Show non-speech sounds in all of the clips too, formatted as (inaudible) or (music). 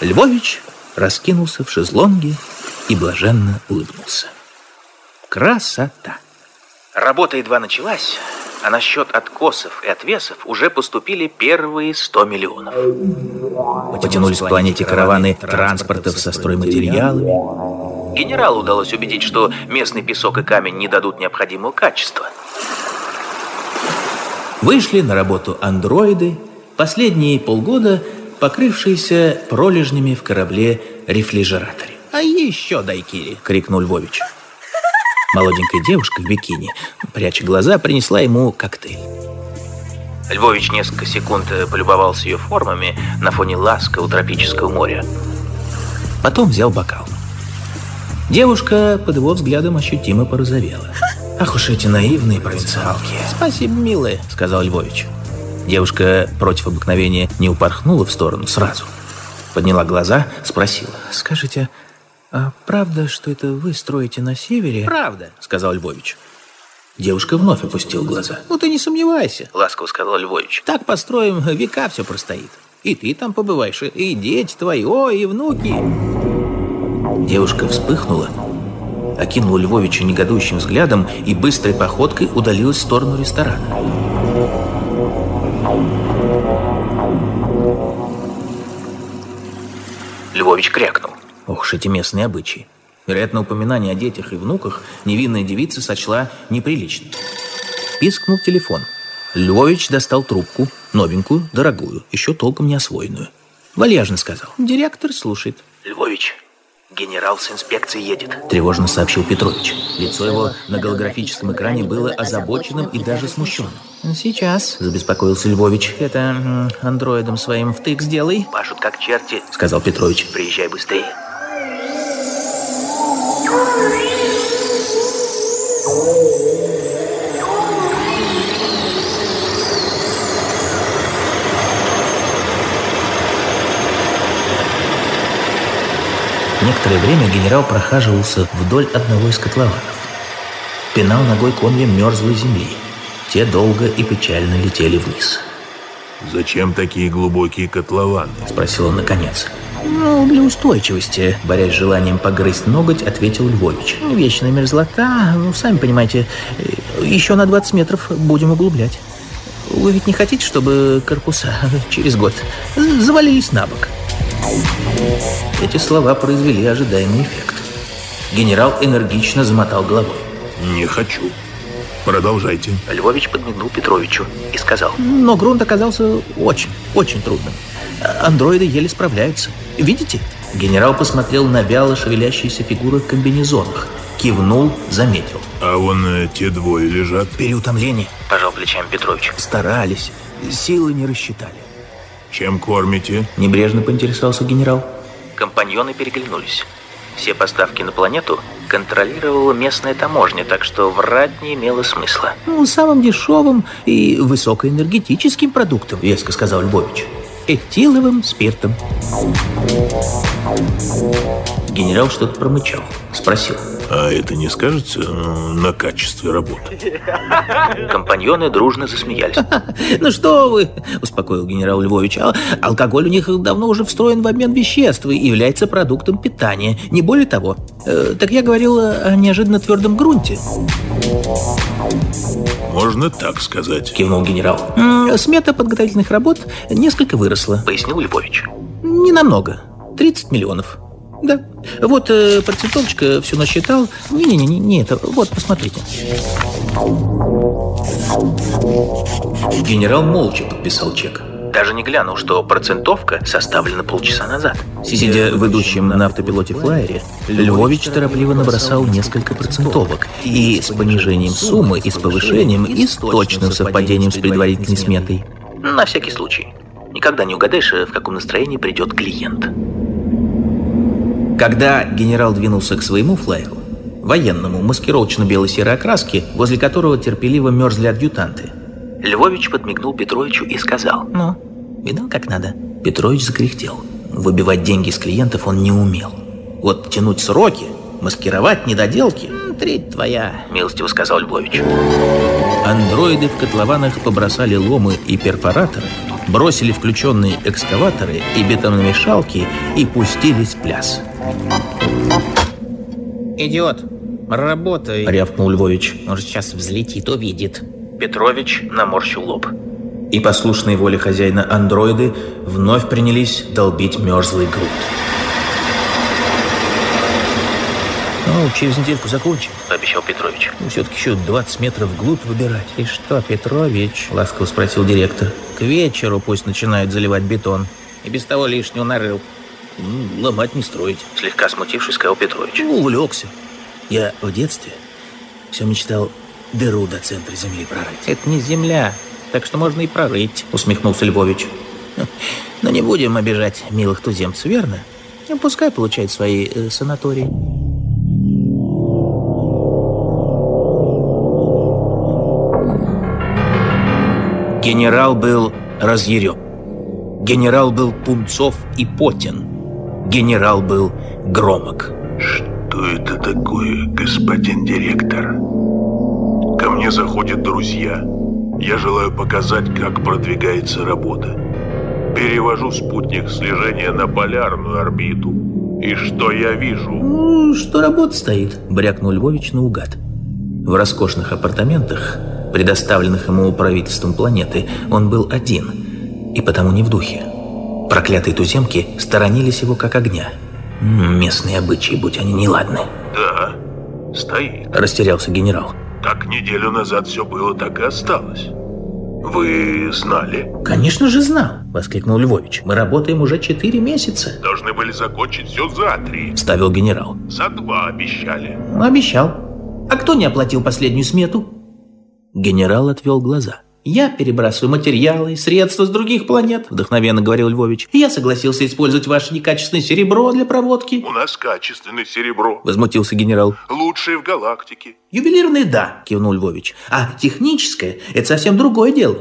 Львович раскинулся в шезлонге и блаженно улыбнулся. Красота! Работа едва началась, а на счет откосов и отвесов уже поступили первые 100 миллионов. Потянулись к планете караваны транспортов со стройматериалами. Генералу удалось убедить, что местный песок и камень не дадут необходимого качества. Вышли на работу андроиды, последние полгода покрывшиеся пролежнями в корабле рефрижераторе. «А еще дайкири!» — крикнул Львович. Молоденькая девушка в бикини, пряча глаза, принесла ему коктейль. Львович несколько секунд полюбовался ее формами на фоне ласкового тропического моря. Потом взял бокал. Девушка под его взглядом ощутимо порозовела. «Ах уж эти наивные провинциалки!» «Спасибо, милая», — сказал Львович. Девушка против обыкновения не упорхнула в сторону сразу. Подняла глаза, спросила. «Скажите, а правда, что это вы строите на севере?» «Правда», — сказал Львович. Девушка вновь опустила глаза. «Ну ты не сомневайся», — ласково сказал Львович. «Так построим, века все простоит. И ты там побываешь, и дети твои, о, и внуки». Девушка вспыхнула, окинула Львовича негодующим взглядом и быстрой походкой удалилась в сторону ресторана. Львович крякнул. Ох уж эти местные обычаи. Вероятно, упоминание о детях и внуках невинная девица сочла неприличным. Пискнул телефон. Львович достал трубку, новенькую, дорогую, еще толком не освоенную. Вальяжно сказал. Директор слушает. Львович, генерал с инспекцией едет. Тревожно сообщил Петрович. Лицо его на голографическом экране было озабоченным и даже смущенным. «Сейчас», — забеспокоился Львович. «Это андроидом своим втык сделай». «Пашут как черти», — сказал Петрович. «Приезжай быстрее». Некоторое время генерал прохаживался вдоль одного из котлованов. Пинал ногой комья мерзлой земли. Те долго и печально летели вниз. «Зачем такие глубокие котлованы?» – спросил он наконец. «Ну, для устойчивости», – борясь с желанием погрызть ноготь, ответил Львович. «Вечная мерзлота, ну, сами понимаете, еще на 20 метров будем углублять. Вы ведь не хотите, чтобы корпуса через год завалились на бок?» Эти слова произвели ожидаемый эффект. Генерал энергично замотал головой. «Не хочу. Продолжайте». Львович подмигнул Петровичу и сказал. Но грунт оказался очень, очень трудным. Андроиды еле справляются. Видите? Генерал посмотрел на вяло шевелящиеся фигуры в комбинезонах. Кивнул, заметил. А вон э, те двое лежат. Переутомление, пожал плечами Петрович. Старались, силы не рассчитали. Чем кормите? Небрежно поинтересовался генерал. Компаньоны переглянулись. Все поставки на планету контролировала местная таможня, так что врать не имело смысла. Ну, самым дешевым и высокоэнергетическим продуктом, веско сказал Львович. Этиловым спиртом. Генерал что-то промычал. Спросил. А это не скажется э, на качестве работы? (laughs) Компаньоны дружно засмеялись. (laughs) Ну что вы, успокоил генерал Львович. А алкоголь у них давно уже встроен в обмен веществ и является продуктом питания. Не более того. Э, так я говорил о неожиданно твердом грунте. Можно так сказать. Кивнул генерал. Смета подготовительных работ несколько выросла. Пояснил Львович. Не намного. 30 миллионов. Да. Вот э, процентовочка все насчитал. Не-не-не, не это. Вот, посмотрите. Генерал молча подписал чек. Даже не глянул, что процентовка составлена полчаса назад. Сидя в идущем на автопилоте флайере, Львович торопливо набросал несколько процентовок. И с понижением суммы, и с повышением, и с точным совпадением с предварительной сметой. На всякий случай. Никогда не угадаешь, в каком настроении придет клиент. Когда генерал двинулся к своему флайеру, военному, маскировочно-белой серой окраски, возле которого терпеливо мерзли адъютанты, Львович подмигнул Петровичу и сказал, «Ну, видал, как надо?» Петрович закряхтел. Выбивать деньги с клиентов он не умел. Вот тянуть сроки, маскировать недоделки – треть твоя, милостиво сказал Львович. Андроиды в котлованах побросали ломы и перфораторы, бросили включенные экскаваторы и бетономешалки и пустились в пляс. «Идиот, работай!» — рявкнул Львович. Он сейчас взлетит, увидит. Петрович наморщил лоб. И послушные воле хозяина андроиды вновь принялись долбить мерзлый грунт. «Ну, через недельку закончим», — пообещал Петрович. «Ну, все-таки еще 20 метров вглубь выбирать». «И что, Петрович?» — ласково спросил директор. «К вечеру пусть начинают заливать бетон. И без того лишнего нарыл». «Ломать не строить», — слегка смутившись, сказал Петрович. Ну, увлекся. Я в детстве все мечтал дыру до центра земли прорыть. «Это не земля, так что можно и прорыть», — усмехнулся Львович. (laughs) «Но не будем обижать милых туземцев, верно? Пускай получают свои э, санатории». Генерал был разъярен. Генерал был пунцов и потен. Генерал был громок. Что это такое, господин директор? Ко мне заходят друзья. Я желаю показать, как продвигается работа. Перевожу спутник слежения на полярную орбиту. И что я вижу? Ну, что работа стоит, брякнул Львович наугад. В роскошных апартаментах предоставленных ему правительством планеты, он был один, и потому не в духе. Проклятые туземки сторонились его как огня. Местные обычаи, будь они неладны. Да, стоит. Растерялся генерал. Так неделю назад все было, так и осталось. Вы знали? Конечно же знал, воскликнул Львович. Мы работаем уже четыре месяца. Должны были закончить все за три. Ставил генерал. За два обещали. Обещал. А кто не оплатил последнюю смету? Генерал отвел глаза. «Я перебрасываю материалы и средства с других планет», – вдохновенно говорил Львович. «Я согласился использовать ваше некачественное серебро для проводки». «У нас качественное серебро», – возмутился генерал. «Лучшее в галактике». «Ювелирное – да», – кивнул Львович. «А техническое – это совсем другое дело.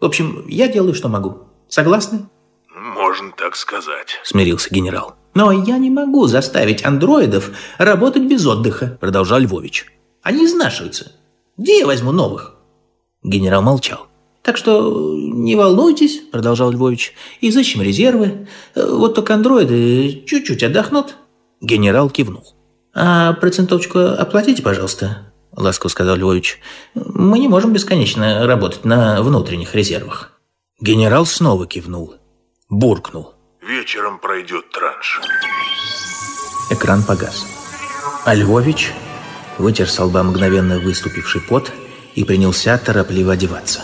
В общем, я делаю, что могу. Согласны?» «Можно так сказать», – смирился генерал. «Но я не могу заставить андроидов работать без отдыха», – продолжал Львович. «Они изнашиваются. Где я возьму новых?» Генерал молчал. «Так что не волнуйтесь», — продолжал Львович, — «изыщем резервы. Вот только андроиды чуть-чуть отдохнут». Генерал кивнул. «А процентовочку оплатите, пожалуйста», — ласково сказал Львович. «Мы не можем бесконечно работать на внутренних резервах». Генерал снова кивнул. Буркнул. «Вечером пройдет транш». Экран погас. А Львович вытер с лба мгновенно выступивший пот — и принялся торопливо одеваться.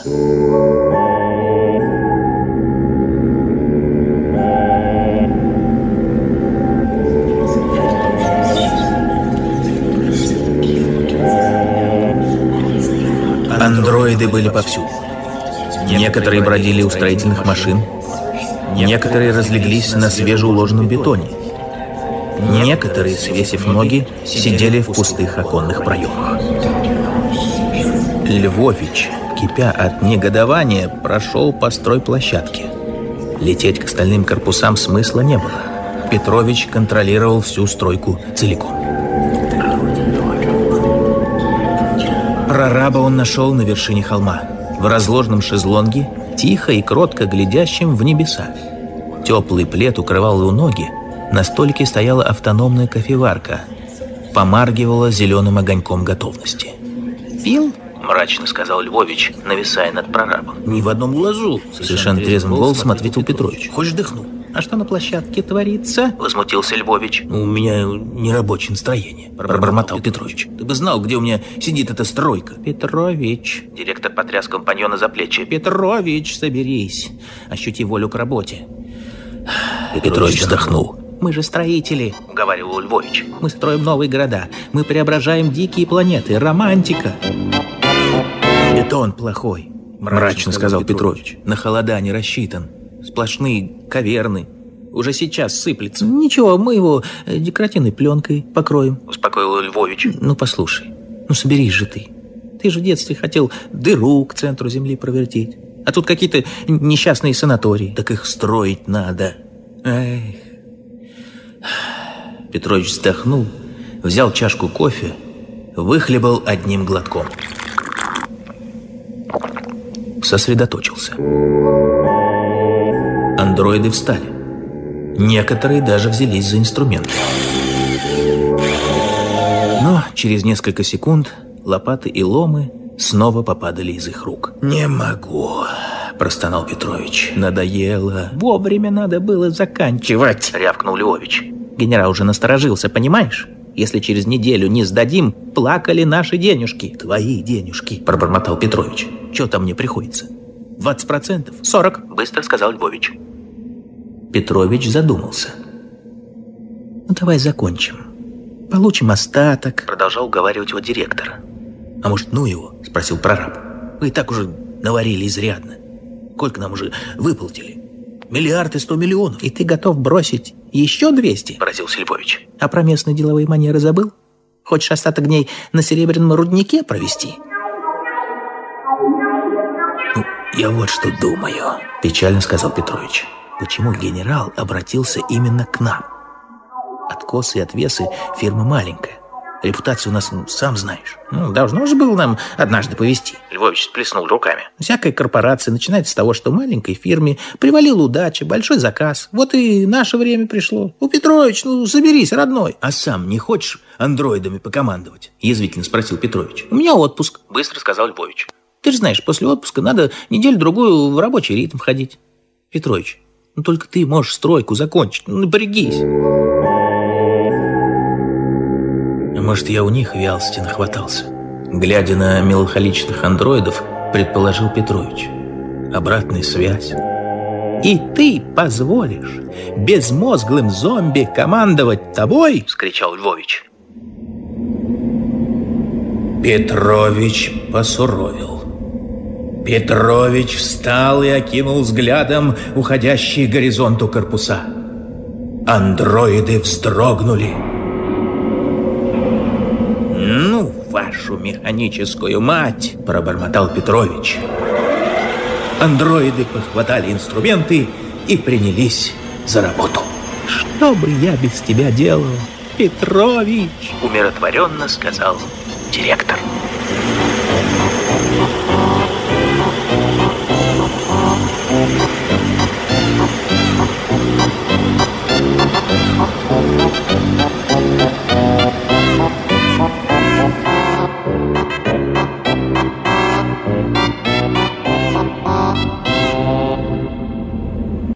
Андроиды были повсюду. Некоторые бродили у строительных машин, некоторые разлеглись на свежеуложенном бетоне, некоторые, свесив ноги, сидели в пустых оконных проемах. Львович, кипя от негодования, прошел по стройплощадке. Лететь к остальным корпусам смысла не было. Петрович контролировал всю стройку целиком. Прораба он нашел на вершине холма, в разложенном шезлонге, тихо и кротко глядящем в небеса. Теплый плед укрывал его ноги, на столике стояла автономная кофеварка, помаргивала зеленым огоньком готовности. «Пил?» мрачно сказал Львович, нависая над прорабом. «Ни в одном глазу!» Совершенно трезвым голосом ответил Петрович. «Хочешь дыхну?» «А что на площадке творится?» Возмутился Львович. «У меня нерабочее настроение», пробормотал Петрович. «Ты бы знал, где у меня сидит эта стройка». «Петрович!» Директор потряс компаньона за плечи. «Петрович, соберись! Ощути волю к работе!» Петрович вздохнул. «Мы же строители», — говорил Львович. «Мы строим новые города. Мы преображаем дикие планеты. Романтика!» Это он плохой, мрачно сказал Петрович. На холода не рассчитан. Сплошные каверны. Уже сейчас сыплется. Ничего, мы его э, декоративной пленкой покроем. Успокоил Львович. Ну, послушай, ну соберись же ты. Ты же в детстве хотел дыру к центру земли провертеть. А тут какие-то несчастные санатории. Так их строить надо. Эх. Петрович вздохнул, взял чашку кофе, выхлебал одним глотком сосредоточился. андроиды встали. Некоторые даже взялись за инструменты. Но через несколько секунд лопаты и ломы снова попадали из их рук. «Не могу», – простонал Петрович. «Надоело. Вовремя надо было заканчивать», – рявкнул Львович. Генерал уже насторожился, понимаешь? Если через неделю не сдадим, плакали наши денежки. Твои денежки, пробормотал Петрович. Что там мне приходится? 20 процентов? 40, быстро сказал Львович. Петрович задумался. Ну, давай закончим. Получим остаток, продолжал уговаривать его директор. А может, ну его? Спросил прораб. Вы и так уже наварили изрядно. Сколько нам уже выплатили? Миллиард и сто миллионов. И ты готов бросить еще двести? Поразился Львович. А про местные деловые манеры забыл? Хочешь остаток дней на серебряном руднике провести? Ну, я вот что думаю, печально сказал Петрович. Почему генерал обратился именно к нам? Откосы и отвесы фирма маленькая. Репутация у нас, ну, сам знаешь. Ну, должно же было нам однажды повести. Львович сплеснул руками. Всякая корпорация начинается с того, что маленькой фирме привалила удача, большой заказ. Вот и наше время пришло. У Петрович, ну, соберись, родной. А сам не хочешь андроидами покомандовать? Язвительно спросил Петрович. У меня отпуск. Быстро сказал Львович. Ты же знаешь, после отпуска надо неделю-другую в рабочий ритм входить. Петрович, ну только ты можешь стройку закончить. Ну, напрягись. Может, я у них вялости нахватался. Глядя на меланхоличных андроидов, предположил Петрович. Обратная связь. «И ты позволишь безмозглым зомби командовать тобой?» — вскричал Львович. Петрович посуровил. Петрович встал и окинул взглядом уходящие к горизонту корпуса. Андроиды вздрогнули вашу механическую мать!» – пробормотал Петрович. Андроиды похватали инструменты и принялись за работу. «Что бы я без тебя делал, Петрович?» – умиротворенно сказал директор.